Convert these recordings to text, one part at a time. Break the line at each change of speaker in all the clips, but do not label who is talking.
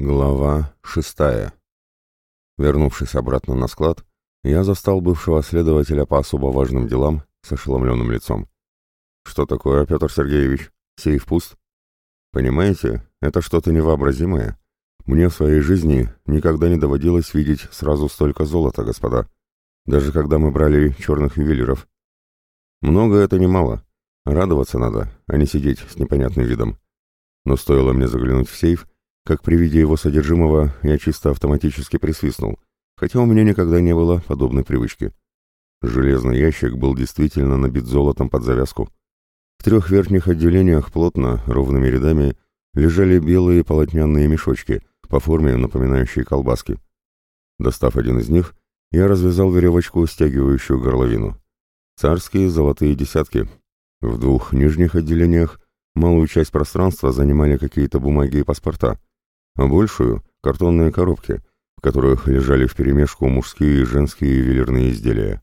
Глава шестая. Вернувшись обратно на склад, я застал бывшего следователя по особо важным делам с ошеломленным лицом. «Что такое, Петр Сергеевич? Сейф пуст?» «Понимаете, это что-то невообразимое. Мне в своей жизни никогда не доводилось видеть сразу столько золота, господа. Даже когда мы брали черных ювелиров. Много это немало. Радоваться надо, а не сидеть с непонятным видом. Но стоило мне заглянуть в сейф, как при виде его содержимого я чисто автоматически присвистнул, хотя у меня никогда не было подобной привычки. Железный ящик был действительно набит золотом под завязку. В трех верхних отделениях плотно, ровными рядами, лежали белые полотняные мешочки, по форме напоминающие колбаски. Достав один из них, я развязал веревочку, стягивающую горловину. Царские золотые десятки. В двух нижних отделениях малую часть пространства занимали какие-то бумаги и паспорта, а большую — картонные коробки, в которых лежали вперемешку мужские и женские ювелирные изделия.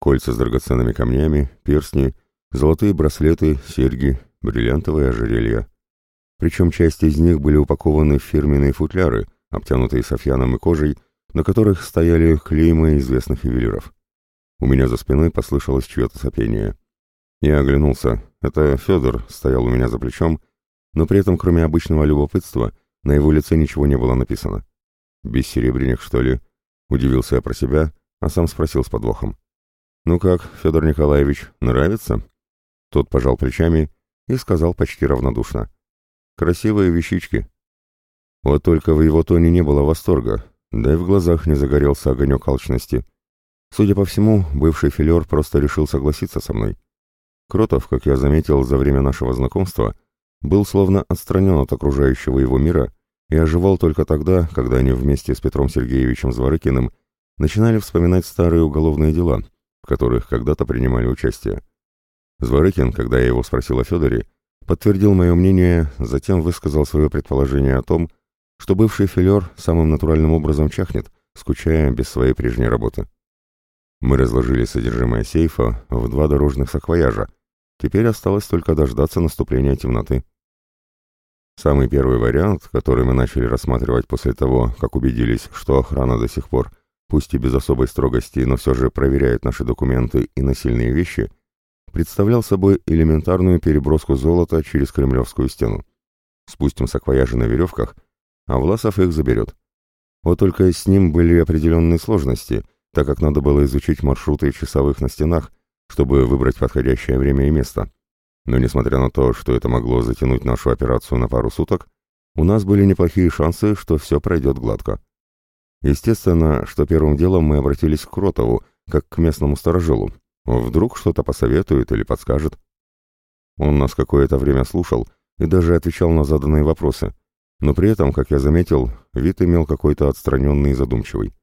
Кольца с драгоценными камнями, перстни, золотые браслеты, серьги, бриллиантовые ожерелья. Причем часть из них были упакованы в фирменные футляры, обтянутые софьяном и кожей, на которых стояли клеймы известных ювелиров. У меня за спиной послышалось чье-то сопение. Я оглянулся. Это Федор стоял у меня за плечом, но при этом, кроме обычного любопытства, на его лице ничего не было написано. «Без серебряных, что ли?» — удивился я про себя, а сам спросил с подвохом. «Ну как, Федор Николаевич, нравится?» Тот пожал плечами и сказал почти равнодушно. «Красивые вещички». Вот только в его тоне не было восторга, да и в глазах не загорелся огонек алчности. Судя по всему, бывший филер просто решил согласиться со мной. Кротов, как я заметил за время нашего знакомства, был словно отстранен от окружающего его мира и оживал только тогда, когда они вместе с Петром Сергеевичем Зворыкиным начинали вспоминать старые уголовные дела, в которых когда-то принимали участие. Зворыкин, когда я его спросил о Федоре, подтвердил мое мнение, затем высказал свое предположение о том, что бывший филер самым натуральным образом чахнет, скучая без своей прежней работы. Мы разложили содержимое сейфа в два дорожных саквояжа, теперь осталось только дождаться наступления темноты. Самый первый вариант, который мы начали рассматривать после того, как убедились, что охрана до сих пор, пусть и без особой строгости, но все же проверяет наши документы и насильные вещи, представлял собой элементарную переброску золота через Кремлевскую стену. Спустим саквояжи на веревках, а Власов их заберет. Вот только с ним были определенные сложности, так как надо было изучить маршруты часовых на стенах, чтобы выбрать подходящее время и место. Но несмотря на то, что это могло затянуть нашу операцию на пару суток, у нас были неплохие шансы, что все пройдет гладко. Естественно, что первым делом мы обратились к Кротову, как к местному сторожилу. Вдруг что-то посоветует или подскажет. Он нас какое-то время слушал и даже отвечал на заданные вопросы, но при этом, как я заметил, вид имел какой-то отстраненный и задумчивый.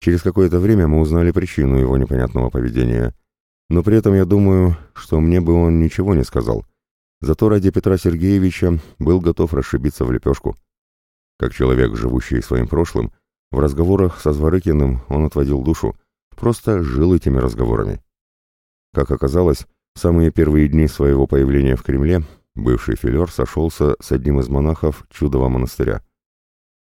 Через какое-то время мы узнали причину его непонятного поведения — но при этом я думаю, что мне бы он ничего не сказал. Зато ради Петра Сергеевича был готов расшибиться в лепешку. Как человек, живущий своим прошлым, в разговорах со Зворыкиным он отводил душу, просто жил этими разговорами. Как оказалось, в самые первые дни своего появления в Кремле бывший филер сошелся с одним из монахов Чудового монастыря.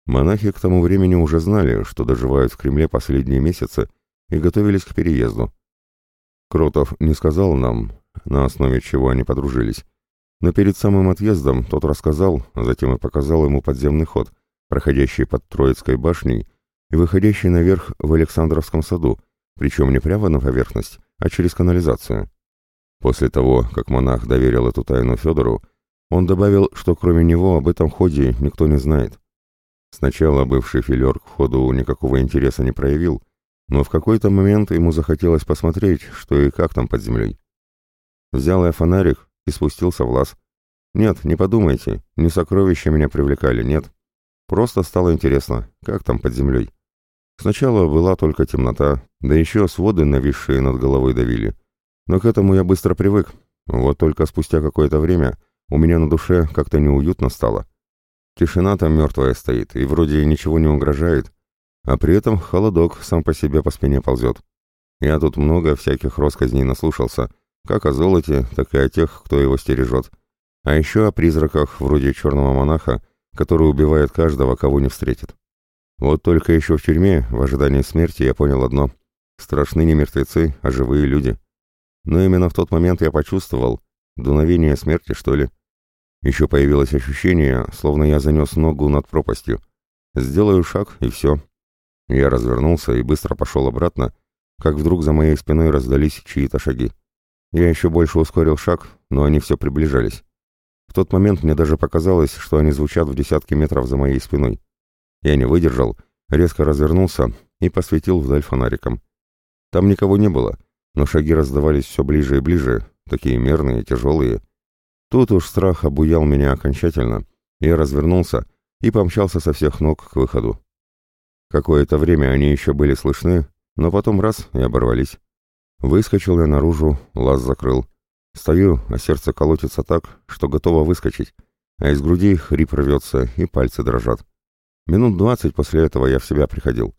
Монахи к тому времени уже знали, что доживают в Кремле последние месяцы и готовились к переезду. Кротов не сказал нам, на основе чего они подружились, но перед самым отъездом тот рассказал, а затем и показал ему подземный ход, проходящий под Троицкой башней и выходящий наверх в Александровском саду, причем не прямо на поверхность, а через канализацию. После того, как монах доверил эту тайну Федору, он добавил, что кроме него об этом ходе никто не знает. Сначала бывший филер к ходу никакого интереса не проявил, но в какой-то момент ему захотелось посмотреть, что и как там под землей. Взял я фонарик и спустился в лаз. Нет, не подумайте, не сокровища меня привлекали, нет. Просто стало интересно, как там под землей. Сначала была только темнота, да еще своды, нависшие над головой, давили. Но к этому я быстро привык. Вот только спустя какое-то время у меня на душе как-то неуютно стало. Тишина там мертвая стоит, и вроде ничего не угрожает, а при этом холодок сам по себе по спине ползет. Я тут много всяких росказней наслушался, как о золоте, так и о тех, кто его стережет. А еще о призраках, вроде черного монаха, который убивает каждого, кого не встретит. Вот только еще в тюрьме, в ожидании смерти, я понял одно. Страшны не мертвецы, а живые люди. Но именно в тот момент я почувствовал дуновение смерти, что ли. Еще появилось ощущение, словно я занес ногу над пропастью. Сделаю шаг, и все. Я развернулся и быстро пошел обратно, как вдруг за моей спиной раздались чьи-то шаги. Я еще больше ускорил шаг, но они все приближались. В тот момент мне даже показалось, что они звучат в десятки метров за моей спиной. Я не выдержал, резко развернулся и посветил вдаль фонариком. Там никого не было, но шаги раздавались все ближе и ближе, такие мерные, тяжелые. Тут уж страх обуял меня окончательно. Я развернулся и помчался со всех ног к выходу. Какое-то время они еще были слышны, но потом раз и оборвались. Выскочил я наружу, лаз закрыл. Стою, а сердце колотится так, что готово выскочить, а из груди хрип рвется и пальцы дрожат. Минут двадцать после этого я в себя приходил.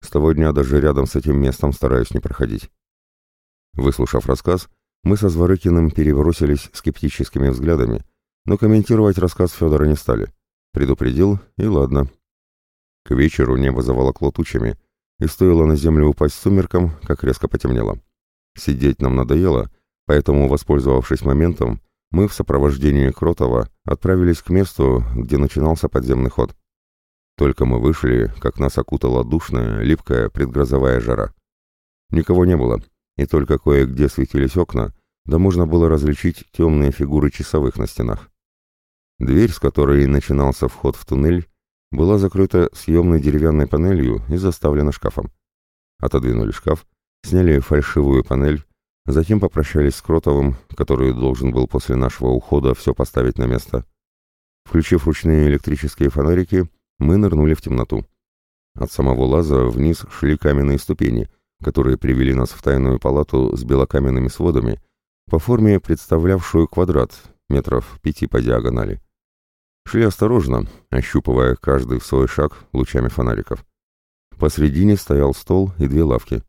С того дня даже рядом с этим местом стараюсь не проходить. Выслушав рассказ, мы со Зворыкиным перебросились скептическими взглядами, но комментировать рассказ Федора не стали. Предупредил, и ладно. К вечеру небо заволокло тучами, и стоило на землю упасть сумерком, как резко потемнело. Сидеть нам надоело, поэтому, воспользовавшись моментом, мы в сопровождении Кротова отправились к месту, где начинался подземный ход. Только мы вышли, как нас окутала душная, липкая предгрозовая жара. Никого не было, и только кое-где светились окна, да можно было различить темные фигуры часовых на стенах. Дверь, с которой начинался вход в туннель, была закрыта съемной деревянной панелью и заставлена шкафом. Отодвинули шкаф, сняли фальшивую панель, затем попрощались с Кротовым, который должен был после нашего ухода все поставить на место. Включив ручные электрические фонарики, мы нырнули в темноту. От самого лаза вниз шли каменные ступени, которые привели нас в тайную палату с белокаменными сводами, по форме представлявшую квадрат, метров пяти по диагонали. Шли осторожно, ощупывая каждый свой шаг лучами фонариков. Посредине стоял стол и две лавки.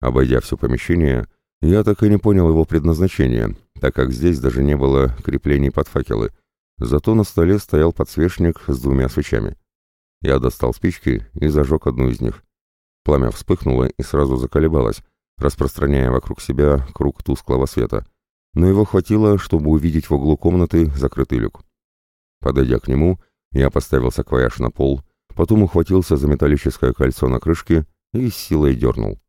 Обойдя все помещение, я так и не понял его предназначения, так как здесь даже не было креплений под факелы, зато на столе стоял подсвечник с двумя свечами. Я достал спички и зажег одну из них. Пламя вспыхнуло и сразу заколебалось, распространяя вокруг себя круг тусклого света, но его хватило, чтобы увидеть в углу комнаты закрытый люк. Подойдя к нему, я поставил саквояж на пол, потом ухватился за металлическое кольцо на крышке и с силой дернул.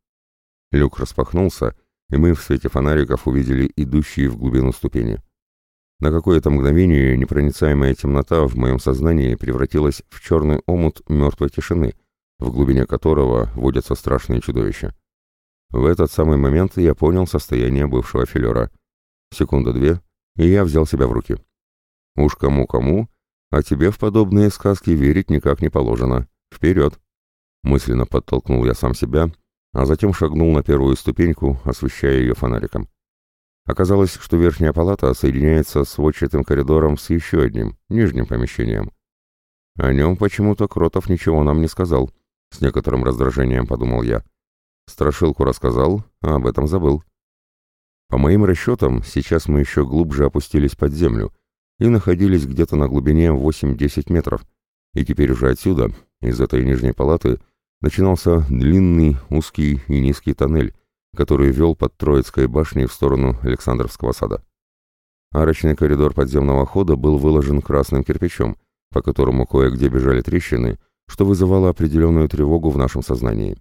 Люк распахнулся, и мы в свете фонариков увидели идущие в глубину ступени. На какое-то мгновение непроницаемая темнота в моем сознании превратилась в черный омут мертвой тишины, в глубине которого водятся страшные чудовища. В этот самый момент я понял состояние бывшего филера. Секунда-две, и я взял себя в руки. Уж кому-кому, а тебе в подобные сказки верить никак не положено. Вперед! Мысленно подтолкнул я сам себя, а затем шагнул на первую ступеньку, освещая ее фонариком. Оказалось, что верхняя палата соединяется с сводчатым коридором с еще одним, нижним помещением. О нем почему-то Кротов ничего нам не сказал, с некоторым раздражением подумал я. Страшилку рассказал, а об этом забыл. По моим расчетам, сейчас мы еще глубже опустились под землю, и находились где-то на глубине 8-10 метров, и теперь уже отсюда, из этой нижней палаты, начинался длинный, узкий и низкий тоннель, который вел под Троицкой башней в сторону Александровского сада. Арочный коридор подземного хода был выложен красным кирпичом, по которому кое-где бежали трещины, что вызывало определенную тревогу в нашем сознании.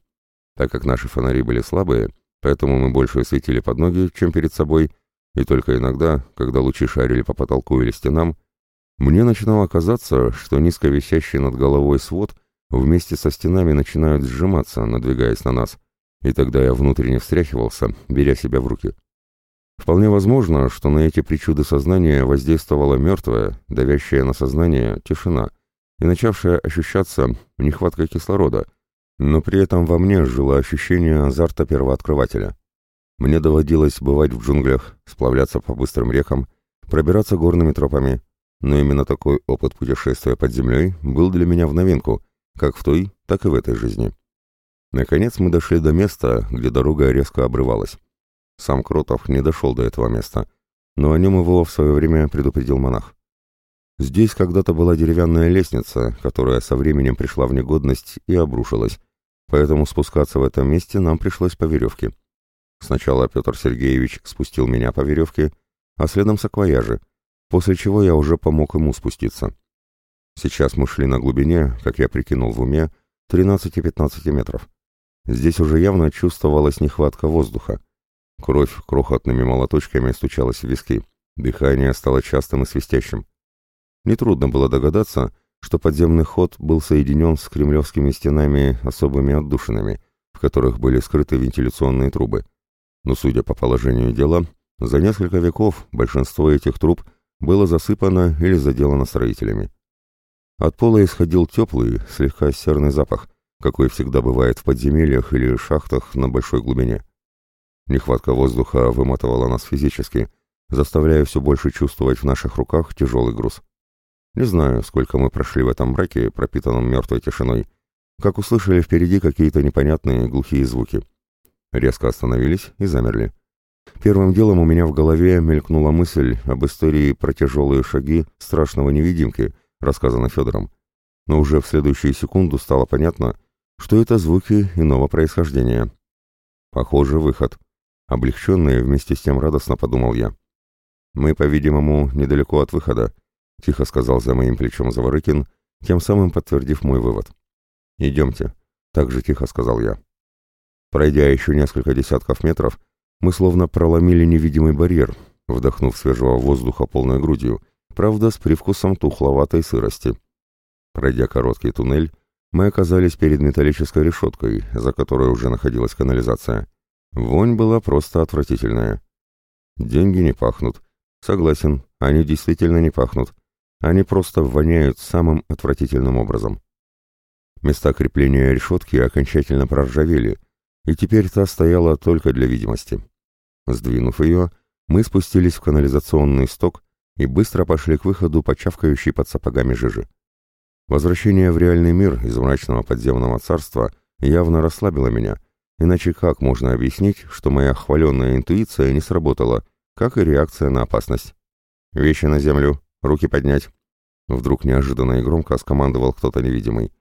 Так как наши фонари были слабые, поэтому мы больше светили под ноги, чем перед собой, и только иногда, когда лучи шарили по потолку или стенам, мне начинало казаться, что низко висящий над головой свод вместе со стенами начинают сжиматься, надвигаясь на нас, и тогда я внутренне встряхивался, беря себя в руки. Вполне возможно, что на эти причуды сознания воздействовала мертвая, давящая на сознание, тишина, и начавшая ощущаться нехватка кислорода, но при этом во мне жило ощущение азарта первооткрывателя. Мне доводилось бывать в джунглях, сплавляться по быстрым рекам, пробираться горными тропами, но именно такой опыт путешествия под землей был для меня в новинку, как в той, так и в этой жизни. Наконец мы дошли до места, где дорога резко обрывалась. Сам Кротов не дошел до этого места, но о нем его в свое время предупредил монах. Здесь когда-то была деревянная лестница, которая со временем пришла в негодность и обрушилась, поэтому спускаться в этом месте нам пришлось по веревке. Сначала Петр Сергеевич спустил меня по веревке, а следом саквояжи, после чего я уже помог ему спуститься. Сейчас мы шли на глубине, как я прикинул в уме, 13-15 метров. Здесь уже явно чувствовалась нехватка воздуха. Кровь крохотными молоточками стучалась в виски. Дыхание стало частым и свистящим. Нетрудно было догадаться, что подземный ход был соединен с кремлевскими стенами особыми отдушинами, в которых были скрыты вентиляционные трубы. Но, судя по положению дела, за несколько веков большинство этих труб было засыпано или заделано строителями. От пола исходил теплый, слегка серный запах, какой всегда бывает в подземельях или шахтах на большой глубине. Нехватка воздуха выматывала нас физически, заставляя все больше чувствовать в наших руках тяжелый груз. Не знаю, сколько мы прошли в этом мраке, пропитанном мертвой тишиной, как услышали впереди какие-то непонятные глухие звуки. Резко остановились и замерли. Первым делом у меня в голове мелькнула мысль об истории про тяжелые шаги страшного невидимки, рассказанной Федором. Но уже в следующую секунду стало понятно, что это звуки иного происхождения. Похоже, выход. Облегченный вместе с тем радостно подумал я. Мы, по-видимому, недалеко от выхода, — тихо сказал за моим плечом Заворыкин, тем самым подтвердив мой вывод. «Идемте», — так же тихо сказал я. Пройдя еще несколько десятков метров, мы словно проломили невидимый барьер, вдохнув свежего воздуха полной грудью, правда, с привкусом тухловатой сырости. Пройдя короткий туннель, мы оказались перед металлической решеткой, за которой уже находилась канализация. Вонь была просто отвратительная. Деньги не пахнут. Согласен, они действительно не пахнут. Они просто воняют самым отвратительным образом. Места крепления решетки окончательно проржавели, и теперь та стояла только для видимости. Сдвинув ее, мы спустились в канализационный сток и быстро пошли к выходу, почавкающей под сапогами жижи. Возвращение в реальный мир из мрачного подземного царства явно расслабило меня, иначе как можно объяснить, что моя хваленная интуиция не сработала, как и реакция на опасность? «Вещи на землю!» Руки поднять!» Вдруг неожиданно и громко скомандовал кто-то невидимый.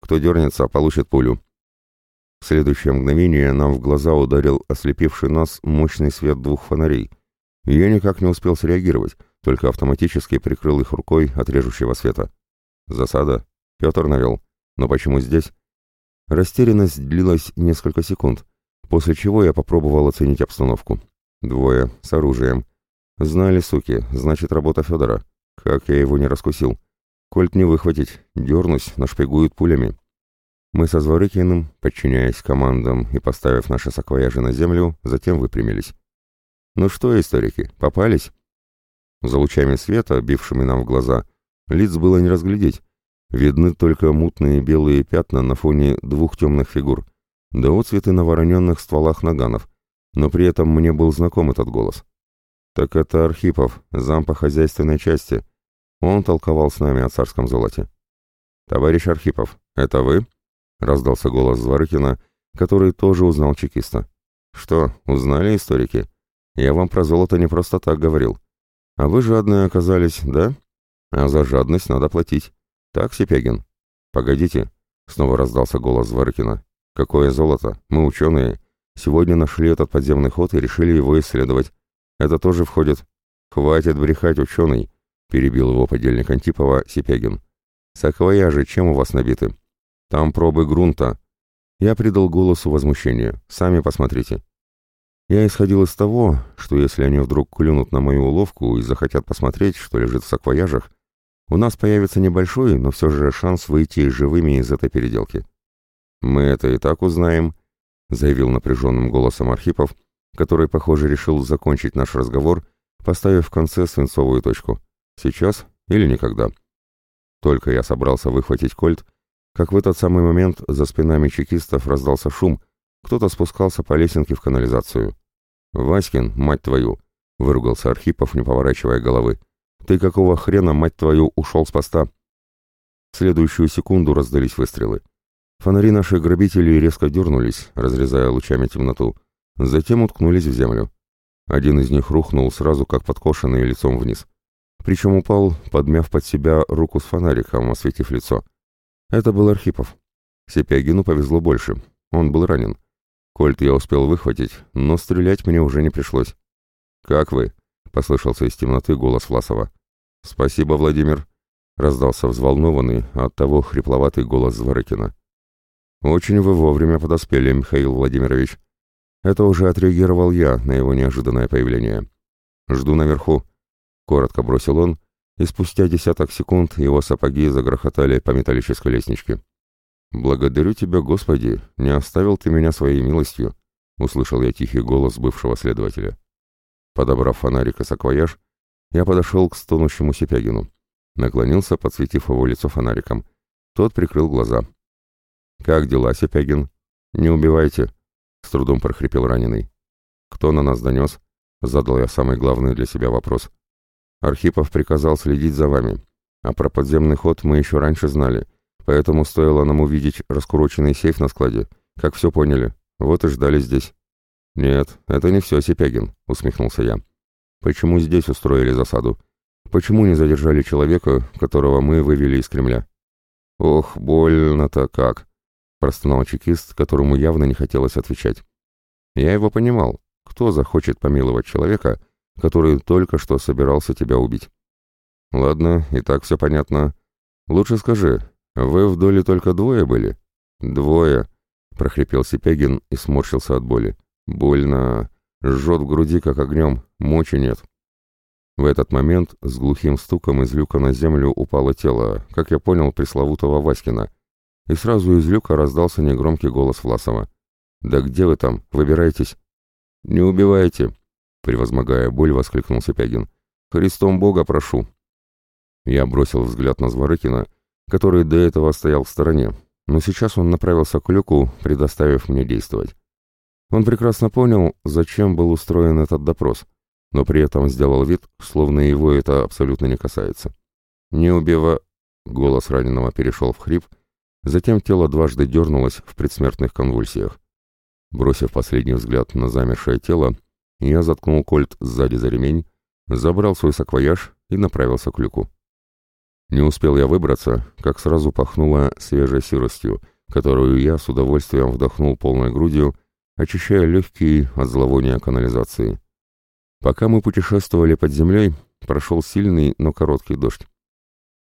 «Кто дернется, получит пулю». В следующее мгновение нам в глаза ударил ослепивший нас мощный свет двух фонарей. Я никак не успел среагировать, только автоматически прикрыл их рукой от режущего света. «Засада?» Петр навел. «Но почему здесь?» Растерянность длилась несколько секунд, после чего я попробовал оценить обстановку. Двое, с оружием. Знали, суки, значит, работа Федора. Как я его не раскусил. Кольт не выхватить, дернусь, нашпигуют пулями. Мы со Зворыкиным, подчиняясь командам и поставив наши саквояжи на землю, затем выпрямились. Ну что, историки, попались? За лучами света, бившими нам в глаза, лиц было не разглядеть. Видны только мутные белые пятна на фоне двух темных фигур, да отцветы на вороненных стволах наганов, но при этом мне был знаком этот голос. «Так это Архипов, зам по хозяйственной части. Он толковал с нами о царском золоте». «Товарищ Архипов, это вы?» — раздался голос Зворыкина, который тоже узнал чекиста. «Что, узнали историки? Я вам про золото не просто так говорил. А вы жадные оказались, да? А за жадность надо платить. Так, Сипягин?» «Погодите», — снова раздался голос Зворыкина. «Какое золото? Мы ученые. Сегодня нашли этот подземный ход и решили его исследовать. Это тоже входит. Хватит брехать, ученый, перебил его подельник Антипова Сипягин. Саквояжи чем у вас набиты? Там пробы грунта. Я придал голосу возмущение. Сами посмотрите. Я исходил из того, что если они вдруг клюнут на мою уловку и захотят посмотреть, что лежит в саквояжах, у нас появится небольшой, но все же шанс выйти живыми из этой переделки. «Мы это и так узнаем», — заявил напряженным голосом Архипов, который, похоже, решил закончить наш разговор, поставив в конце свинцовую точку. Сейчас или никогда. Только я собрался выхватить кольт, как в этот самый момент за спинами чекистов раздался шум, кто-то спускался по лесенке в канализацию. «Васькин, мать твою!» — выругался Архипов, не поворачивая головы. «Ты какого хрена, мать твою, ушел с поста?» В следующую секунду раздались выстрелы. Фонари наших грабителей резко дернулись, разрезая лучами темноту, Затем уткнулись в землю. Один из них рухнул сразу как подкошенный лицом вниз. причем упал, подмяв под себя руку с фонариком, осветив лицо. Это был Архипов. Сепягину повезло больше. Он был ранен. Кольт я успел выхватить, но стрелять мне уже не пришлось. «Как вы?» — послышался из темноты голос Власова. «Спасибо, Владимир», — раздался взволнованный, от того хрипловатый голос Зворыкина. «Очень вы вовремя подоспели, Михаил Владимирович. Это уже отреагировал я на его неожиданное появление. Жду наверху», — коротко бросил он, и спустя десяток секунд его сапоги загрохотали по металлической лестничке. «Благодарю тебя, Господи, не оставил ты меня своей милостью», — услышал я тихий голос бывшего следователя. Подобрав фонарик и саквояж, я подошел к стонущему Сипягину. Наклонился, подсветив его лицо фонариком. Тот прикрыл глаза. «Как дела, Сипягин?» «Не убивайте», — с трудом прохрипел раненый. «Кто на нас донес?» — задал я самый главный для себя вопрос. «Архипов приказал следить за вами, а про подземный ход мы еще раньше знали, поэтому стоило нам увидеть раскуроченный сейф на складе, как все поняли, вот и ждали здесь». «Нет, это не все, Сипягин», — усмехнулся я. «Почему здесь устроили засаду? Почему не задержали человека, которого мы вывели из Кремля?» «Ох, больно-то как!» — простонал чекист, которому явно не хотелось отвечать. «Я его понимал. Кто захочет помиловать человека, который только что собирался тебя убить?» «Ладно, и так все понятно. Лучше скажи, вы в доле только двое были?» «Двое», — прохрипел Сипягин и сморщился от боли. Больно. Жжет в груди, как огнем. Мочи нет. В этот момент с глухим стуком из люка на землю упало тело, как я понял, пресловутого Васькина. И сразу из люка раздался негромкий голос Власова. «Да где вы там? Выбирайтесь!» «Не убивайте!» Превозмогая боль, воскликнул Сапягин. «Христом Бога прошу!» Я бросил взгляд на Зворыкина, который до этого стоял в стороне, но сейчас он направился к люку, предоставив мне действовать. Он прекрасно понял, зачем был устроен этот допрос, но при этом сделал вид, словно его это абсолютно не касается. «Не убива...» — голос раненого перешел в хрип, затем тело дважды дернулось в предсмертных конвульсиях. Бросив последний взгляд на замершее тело, я заткнул кольт сзади за ремень, забрал свой саквояж и направился к люку. Не успел я выбраться, как сразу пахнуло свежей сыростью, которую я с удовольствием вдохнул полной грудью очищая легкие от зловония канализации. Пока мы путешествовали под землей, прошел сильный, но короткий дождь.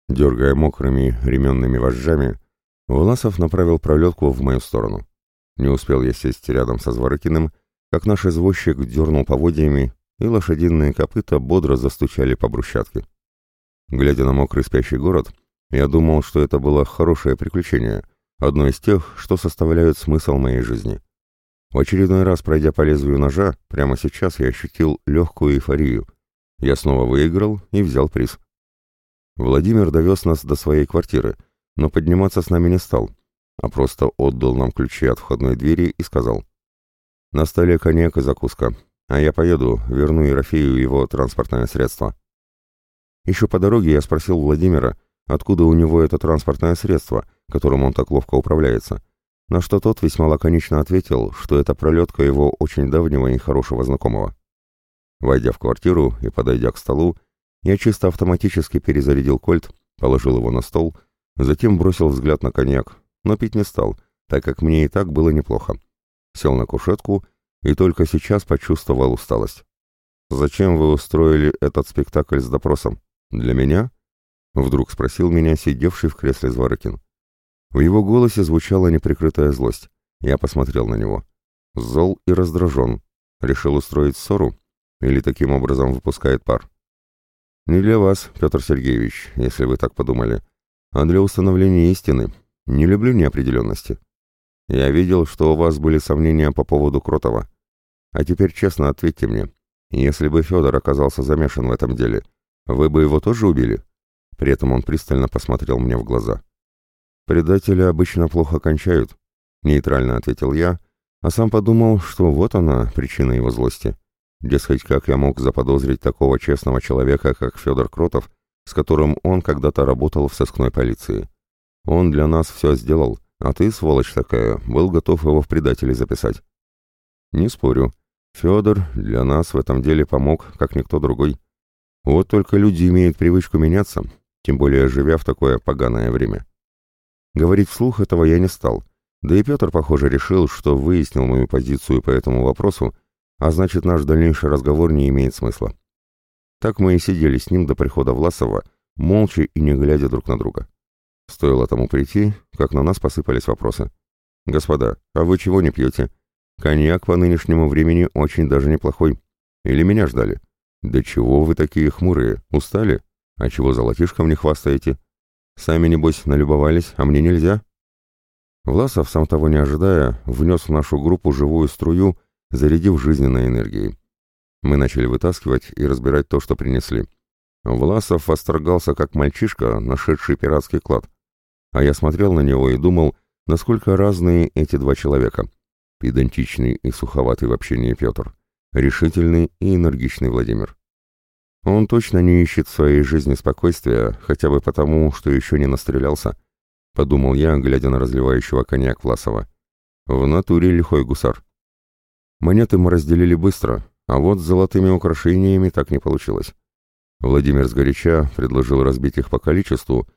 Дергая мокрыми ременными вожжами, Власов направил пролетку в мою сторону. Не успел я сесть рядом со Зворыкиным, как наш извозчик дернул поводьями, и лошадиные копыта бодро застучали по брусчатке. Глядя на мокрый спящий город, я думал, что это было хорошее приключение, одно из тех, что составляют смысл моей жизни. В очередной раз, пройдя по лезвию ножа, прямо сейчас я ощутил легкую эйфорию. Я снова выиграл и взял приз. Владимир довез нас до своей квартиры, но подниматься с нами не стал, а просто отдал нам ключи от входной двери и сказал. «На столе коньяк и закуска, а я поеду, верну Ерофею его транспортное средство». Еще по дороге я спросил Владимира, откуда у него это транспортное средство, которым он так ловко управляется, на что тот весьма лаконично ответил, что это пролетка его очень давнего и хорошего знакомого. Войдя в квартиру и подойдя к столу, я чисто автоматически перезарядил кольт, положил его на стол, затем бросил взгляд на коньяк, но пить не стал, так как мне и так было неплохо. Сел на кушетку и только сейчас почувствовал усталость. «Зачем вы устроили этот спектакль с допросом? Для меня?» — вдруг спросил меня сидевший в кресле Зворыкин. В его голосе звучала неприкрытая злость. Я посмотрел на него. Зол и раздражен. Решил устроить ссору? Или таким образом выпускает пар? Не для вас, Петр Сергеевич, если вы так подумали, а для установления истины. Не люблю неопределенности. Я видел, что у вас были сомнения по поводу Кротова. А теперь честно ответьте мне, если бы Федор оказался замешан в этом деле, вы бы его тоже убили? При этом он пристально посмотрел мне в глаза. «Предатели обычно плохо кончают», — нейтрально ответил я, а сам подумал, что вот она, причина его злости. Дескать, как я мог заподозрить такого честного человека, как Федор Кротов, с которым он когда-то работал в сыскной полиции. Он для нас все сделал, а ты, сволочь такая, был готов его в предатели записать. Не спорю. Федор для нас в этом деле помог, как никто другой. Вот только люди имеют привычку меняться, тем более живя в такое поганое время. Говорить вслух этого я не стал, да и Петр, похоже, решил, что выяснил мою позицию по этому вопросу, а значит, наш дальнейший разговор не имеет смысла. Так мы и сидели с ним до прихода Власова, молча и не глядя друг на друга. Стоило тому прийти, как на нас посыпались вопросы. «Господа, а вы чего не пьете? Коньяк по нынешнему времени очень даже неплохой. Или меня ждали? Да чего вы такие хмурые? Устали? А чего золотишком не хвастаете? Сами, небось, налюбовались, а мне нельзя?» Власов, сам того не ожидая, внес в нашу группу живую струю, зарядив жизненной энергией. Мы начали вытаскивать и разбирать то, что принесли. Власов восторгался как мальчишка, нашедший пиратский клад. А я смотрел на него и думал, насколько разные эти два человека. Педантичный и суховатый в общении Петр, решительный и энергичный Владимир. Он точно не ищет в своей жизни спокойствия, хотя бы потому, что еще не настрелялся, подумал я, глядя на разливающего коньяк Власова. В натуре лихой гусар. Монеты мы разделили быстро, а вот с золотыми украшениями так не получилось. Владимир сгоряча предложил разбить их по количеству,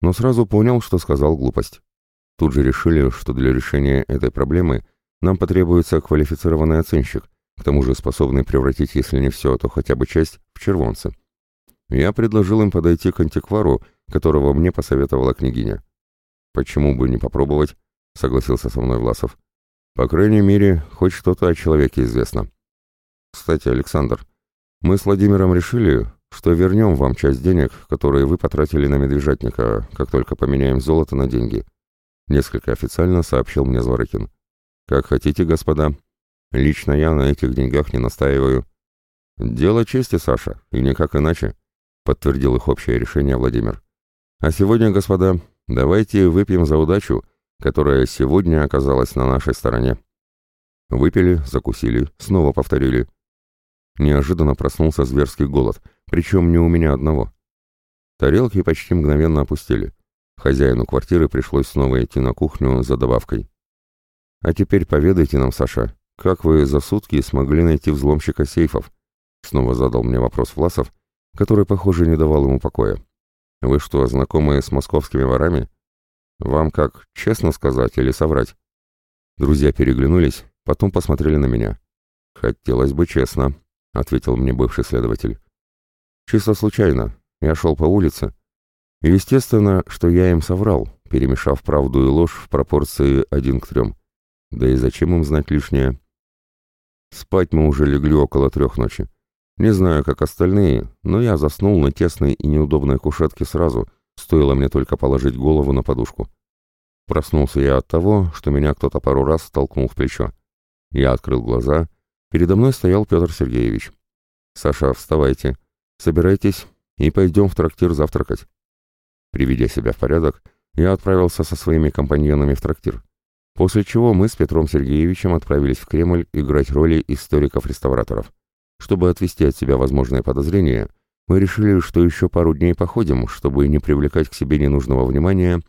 но сразу понял, что сказал глупость. Тут же решили, что для решения этой проблемы нам потребуется квалифицированный оценщик, к тому же способный превратить, если не все, то хотя бы часть, в червонцы. Я предложил им подойти к антиквару, которого мне посоветовала княгиня. «Почему бы не попробовать?» — согласился со мной Власов. «По крайней мере, хоть что-то о человеке известно». «Кстати, Александр, мы с Владимиром решили, что вернем вам часть денег, которые вы потратили на медвежатника, как только поменяем золото на деньги», — несколько официально сообщил мне Зворыкин. «Как хотите, господа. Лично я на этих деньгах не настаиваю». «Дело чести, Саша, и никак иначе», — подтвердил их общее решение Владимир. «А сегодня, господа, давайте выпьем за удачу, которая сегодня оказалась на нашей стороне». Выпили, закусили, снова повторили. Неожиданно проснулся зверский голод — причем не у меня одного. Тарелки почти мгновенно опустили. Хозяину квартиры пришлось снова идти на кухню за добавкой. «А теперь поведайте нам, Саша, как вы за сутки смогли найти взломщика сейфов?» Снова задал мне вопрос Власов, который, похоже, не давал ему покоя. «Вы что, знакомы с московскими ворами? Вам как, честно сказать или соврать?» Друзья переглянулись, потом посмотрели на меня. «Хотелось бы честно», — ответил мне бывший следователь. Чисто случайно. Я шел по улице. естественно, что я им соврал, перемешав правду и ложь в пропорции один к трем. Да и зачем им знать лишнее? Спать мы уже легли около трех ночи. Не знаю, как остальные, но я заснул на тесной и неудобной кушетке сразу, стоило мне только положить голову на подушку. Проснулся я от того, что меня кто-то пару раз толкнул в плечо. Я открыл глаза. Передо мной стоял Петр Сергеевич. «Саша, вставайте. Собирайтесь и пойдем в трактир завтракать. Приведя себя в порядок, я отправился со своими компаньонами в трактир, после чего мы с Петром Сергеевичем отправились в Кремль играть роли историков-реставраторов. Чтобы отвести от себя возможные подозрения, мы решили, что еще пару дней походим, чтобы не привлекать к себе ненужного внимания,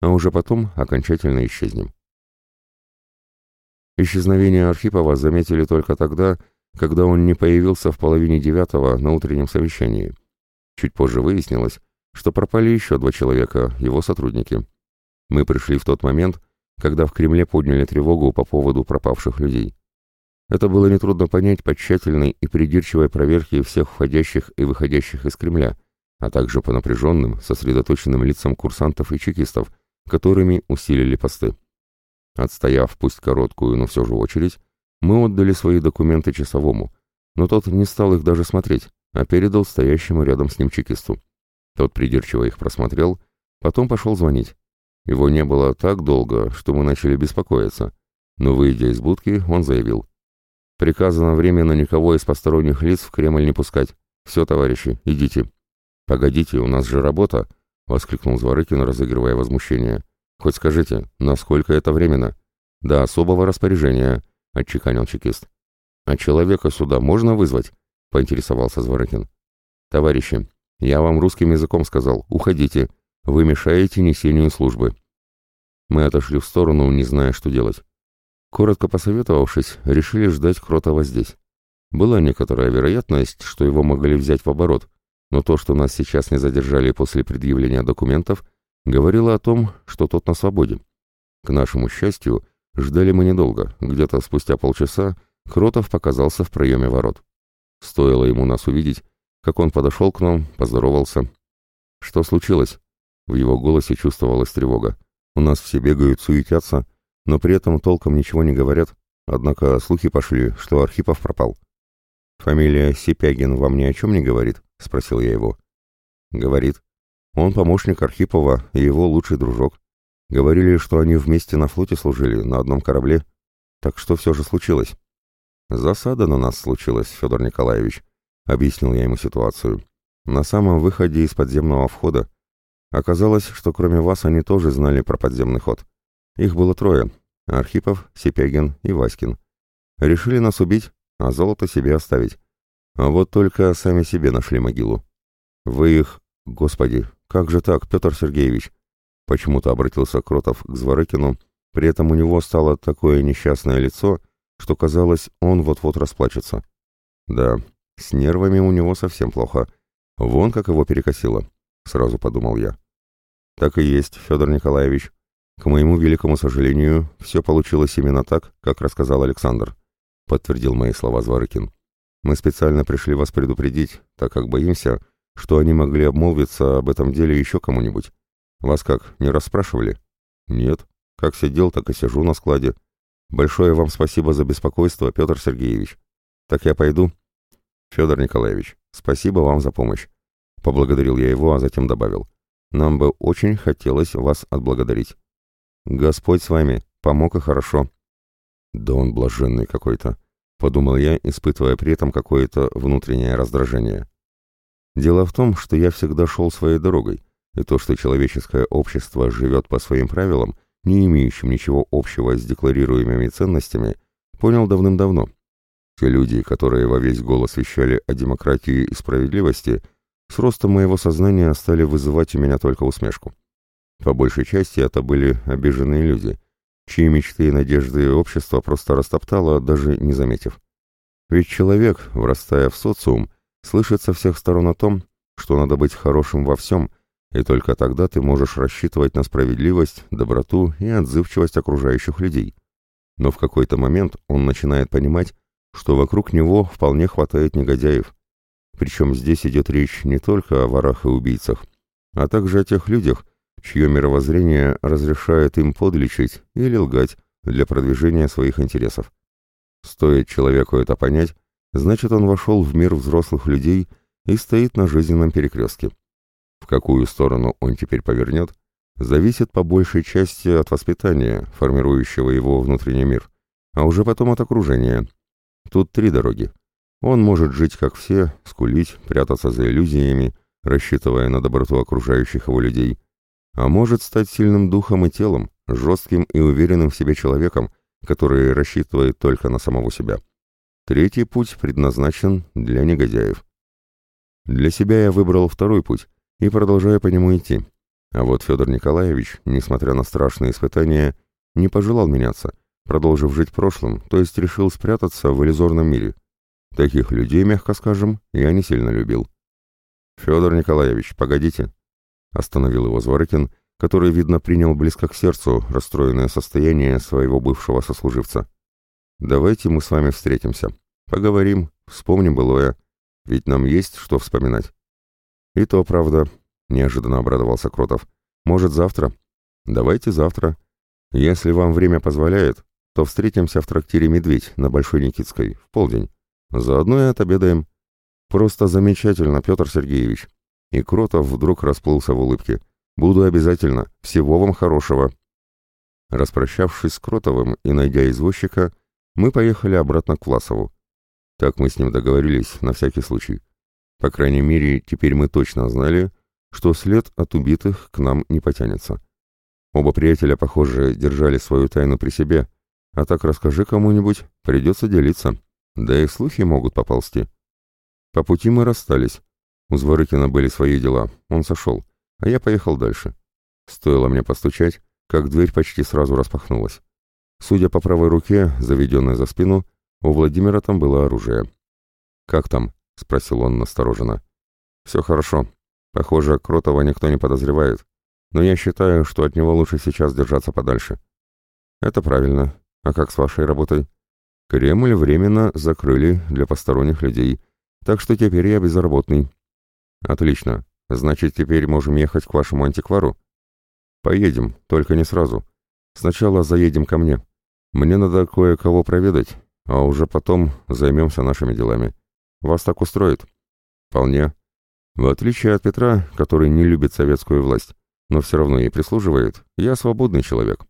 а уже потом окончательно исчезнем. Исчезновение Архипова заметили только тогда, когда он не появился в половине девятого на утреннем совещании. Чуть позже выяснилось, что пропали еще два человека, его сотрудники. Мы пришли в тот момент, когда в Кремле подняли тревогу по поводу пропавших людей. Это было нетрудно понять по тщательной и придирчивой проверке всех входящих и выходящих из Кремля, а также по напряженным, сосредоточенным лицам курсантов и чекистов, которыми усилили посты. Отстояв пусть короткую, но все же очередь, мы отдали свои документы часовому, но тот не стал их даже смотреть, а передал стоящему рядом с ним чекисту. Тот придирчиво их просмотрел, потом пошел звонить. Его не было так долго, что мы начали беспокоиться, но, выйдя из будки, он заявил. «Приказано временно никого из посторонних лиц в Кремль не пускать. Все, товарищи, идите». «Погодите, у нас же работа», — воскликнул Зворыкин, разыгрывая возмущение. «Хоть скажите, насколько это временно?» «До особого распоряжения», — отчеканил чекист. «А человека сюда можно вызвать?» — поинтересовался Зворыкин. «Товарищи, я вам русским языком сказал, уходите, вы мешаете несению службы». Мы отошли в сторону, не зная, что делать. Коротко посоветовавшись, решили ждать Кротова здесь. Была некоторая вероятность, что его могли взять в оборот, но то, что нас сейчас не задержали после предъявления документов, говорило о том, что тот на свободе. К нашему счастью, ждали мы недолго, где-то спустя полчаса Кротов показался в проеме ворот. Стоило ему нас увидеть, как он подошел к нам, поздоровался. «Что случилось?» В его голосе чувствовалась тревога. «У нас все бегают, суетятся, но при этом толком ничего не говорят. Однако слухи пошли, что Архипов пропал». «Фамилия Сипягин вам ни о чем не говорит?» — спросил я его. «Говорит. Он помощник Архипова и его лучший дружок. Говорили, что они вместе на флоте служили, на одном корабле. Так что все же случилось?» «Засада на нас случилась, Федор Николаевич», — объяснил я ему ситуацию. «На самом выходе из подземного входа. Оказалось, что кроме вас они тоже знали про подземный ход. Их было трое — Архипов, Сипягин и Васькин. Решили нас убить, а золото себе оставить. А вот только сами себе нашли могилу. Вы их... Господи, как же так, Петр Сергеевич?» Почему-то обратился Кротов к Зворыкину, при этом у него стало такое несчастное лицо, что казалось, он вот-вот расплачется. Да, с нервами у него совсем плохо. Вон как его перекосило, сразу подумал я. Так и есть, Федор Николаевич. К моему великому сожалению, все получилось именно так, как рассказал Александр, подтвердил мои слова Зворыкин. Мы специально пришли вас предупредить, так как боимся, что они могли обмолвиться об этом деле еще кому-нибудь. Вас как, не расспрашивали? Нет. Как сидел, так и сижу на складе. Большое вам спасибо за беспокойство, Петр Сергеевич. Так я пойду? Федор Николаевич, спасибо вам за помощь. Поблагодарил я его, а затем добавил. Нам бы очень хотелось вас отблагодарить. Господь с вами, помог и хорошо. Да он блаженный какой-то, подумал я, испытывая при этом какое-то внутреннее раздражение. Дело в том, что я всегда шел своей дорогой, и то, что человеческое общество живет по своим правилам, не имеющим ничего общего с декларируемыми ценностями, понял давным-давно. Те люди, которые во весь голос вещали о демократии и справедливости, с ростом моего сознания стали вызывать у меня только усмешку. По большей части это были обиженные люди, чьи мечты и надежды общество просто растоптало, даже не заметив. Ведь человек, врастая в социум, слышит со всех сторон о том, что надо быть хорошим во всем – и только тогда ты можешь рассчитывать на справедливость, доброту и отзывчивость окружающих людей. Но в какой-то момент он начинает понимать, что вокруг него вполне хватает негодяев. Причем здесь идет речь не только о ворах и убийцах, а также о тех людях, чье мировоззрение разрешает им подлечить или лгать для продвижения своих интересов. Стоит человеку это понять, значит он вошел в мир взрослых людей и стоит на жизненном перекрестке. В какую сторону он теперь повернет, зависит по большей части от воспитания, формирующего его внутренний мир, а уже потом от окружения. Тут три дороги. Он может жить как все, скулить, прятаться за иллюзиями, рассчитывая на доброту окружающих его людей, а может стать сильным духом и телом, жестким и уверенным в себе человеком, который рассчитывает только на самого себя. Третий путь предназначен для негодяев. Для себя я выбрал второй путь, и продолжая по нему идти. А вот Федор Николаевич, несмотря на страшные испытания, не пожелал меняться, продолжив жить прошлым, то есть решил спрятаться в иллюзорном мире. Таких людей, мягко скажем, я не сильно любил. «Федор Николаевич, погодите!» Остановил его Зворыкин, который, видно, принял близко к сердцу расстроенное состояние своего бывшего сослуживца. «Давайте мы с вами встретимся. Поговорим, вспомним былое, ведь нам есть что вспоминать». «И то правда», — неожиданно обрадовался Кротов. «Может, завтра?» «Давайте завтра. Если вам время позволяет, то встретимся в трактире «Медведь» на Большой Никитской в полдень. Заодно и отобедаем. Просто замечательно, Петр Сергеевич». И Кротов вдруг расплылся в улыбке. «Буду обязательно. Всего вам хорошего». Распрощавшись с Кротовым и найдя извозчика, мы поехали обратно к Власову. Так мы с ним договорились, на всякий случай. По крайней мере, теперь мы точно знали, что след от убитых к нам не потянется. Оба приятеля, похоже, держали свою тайну при себе, а так расскажи кому-нибудь, придется делиться, да и слухи могут поползти. По пути мы расстались. У Зворыкина были свои дела, он сошел, а я поехал дальше. Стоило мне постучать, как дверь почти сразу распахнулась. Судя по правой руке, заведенной за спину, у Владимира там было оружие. «Как там?» — спросил он настороженно. Все хорошо. Похоже, Кротова никто не подозревает. Но я считаю, что от него лучше сейчас держаться подальше. Это правильно. А как с вашей работой? Кремль временно закрыли для посторонних людей, так что теперь я безработный. Отлично. Значит, теперь можем ехать к вашему антиквару? Поедем, только не сразу. Сначала заедем ко мне. Мне надо кое-кого проведать, а уже потом займемся нашими делами. Вас так устроит? Вполне. В отличие от Петра, который не любит советскую власть, но все равно ей прислуживает, я свободный человек.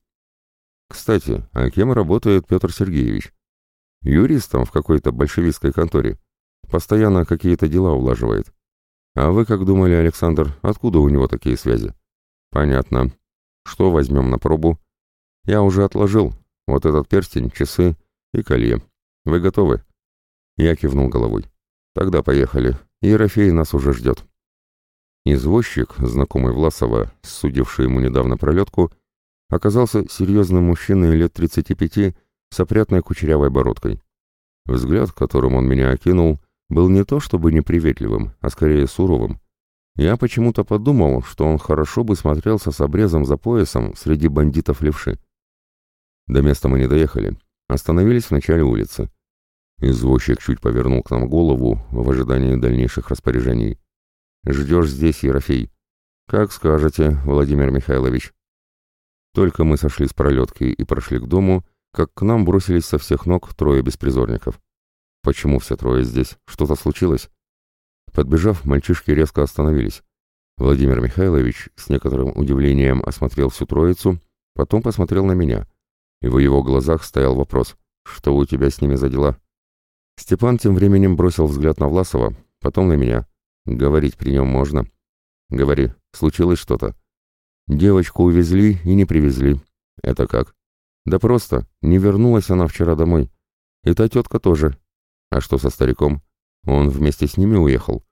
Кстати, а кем работает Петр Сергеевич? Юристом в какой-то большевистской конторе. Постоянно какие-то дела улаживает. А вы как думали, Александр, откуда у него такие связи? Понятно. Что возьмем на пробу? Я уже отложил. Вот этот перстень, часы и колье. Вы готовы? Я кивнул головой. Тогда поехали. Ерофей нас уже ждет. Извозчик, знакомый Власова, судивший ему недавно пролетку, оказался серьезным мужчиной лет 35 с опрятной кучерявой бородкой. Взгляд, которым он меня окинул, был не то чтобы неприветливым, а скорее суровым. Я почему-то подумал, что он хорошо бы смотрелся с обрезом за поясом среди бандитов левши. До места мы не доехали. Остановились в начале улицы. Извозчик чуть повернул к нам голову в ожидании дальнейших распоряжений. «Ждешь здесь, Ерофей?» «Как скажете, Владимир Михайлович». Только мы сошли с пролетки и прошли к дому, как к нам бросились со всех ног трое беспризорников. «Почему все трое здесь? Что-то случилось?» Подбежав, мальчишки резко остановились. Владимир Михайлович с некоторым удивлением осмотрел всю троицу, потом посмотрел на меня и в его глазах стоял вопрос «Что у тебя с ними за дела?» Степан тем временем бросил взгляд на Власова, потом на меня. «Говорить при нем можно?» «Говори, случилось что-то?» «Девочку увезли и не привезли». «Это как?» «Да просто, не вернулась она вчера домой. И та тетка тоже». «А что со стариком?» «Он вместе с ними уехал?»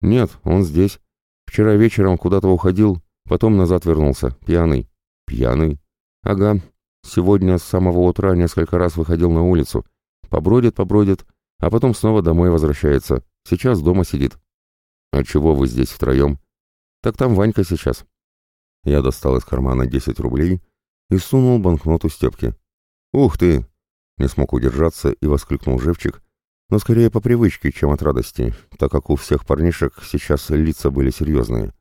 «Нет, он здесь. Вчера вечером куда-то уходил, потом назад вернулся, пьяный». «Пьяный?» «Ага, Сегодня с самого утра несколько раз выходил на улицу. Побродит, побродит, а потом снова домой возвращается. Сейчас дома сидит. А чего вы здесь втроем? Так там Ванька сейчас. Я достал из кармана 10 рублей и сунул банкноту Степке. Ух ты! Не смог удержаться и воскликнул Живчик, но скорее по привычке, чем от радости, так как у всех парнишек сейчас лица были серьезные.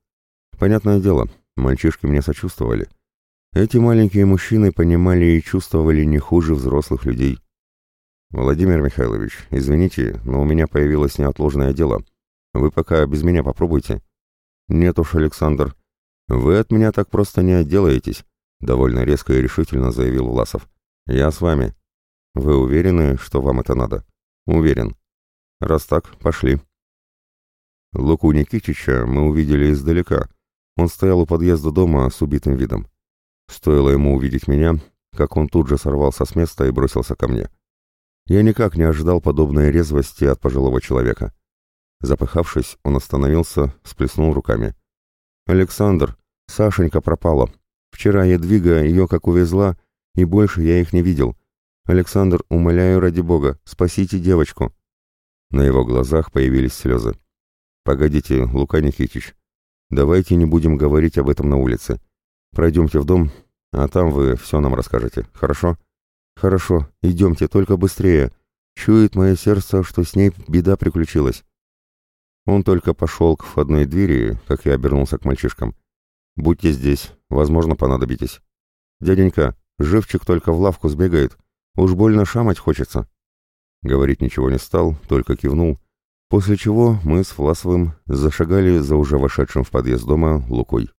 Понятное дело, мальчишки мне сочувствовали. Эти маленькие мужчины понимали и чувствовали не хуже взрослых людей. «Владимир Михайлович, извините, но у меня появилось неотложное дело. Вы пока без меня попробуйте». «Нет уж, Александр, вы от меня так просто не отделаетесь», — довольно резко и решительно заявил Власов. «Я с вами. Вы уверены, что вам это надо?» «Уверен. Раз так, пошли». Луку Никитича мы увидели издалека. Он стоял у подъезда дома с убитым видом. Стоило ему увидеть меня, как он тут же сорвался с места и бросился ко мне. Я никак не ожидал подобной резвости от пожилого человека. Запыхавшись, он остановился, сплеснул руками. «Александр, Сашенька пропала. Вчера Едвига ее как увезла, и больше я их не видел. Александр, умоляю ради бога, спасите девочку». На его глазах появились слезы. «Погодите, Лука Никитич, давайте не будем говорить об этом на улице. Пройдемте в дом, а там вы все нам расскажете, хорошо? Хорошо, идемте, только быстрее. Чует мое сердце, что с ней беда приключилась. Он только пошел к входной двери, как я обернулся к мальчишкам. Будьте здесь, возможно, понадобитесь. Дяденька, живчик только в лавку сбегает. Уж больно шамать хочется. Говорить ничего не стал, только кивнул, после чего мы с Власовым зашагали за уже вошедшим в подъезд дома Лукой.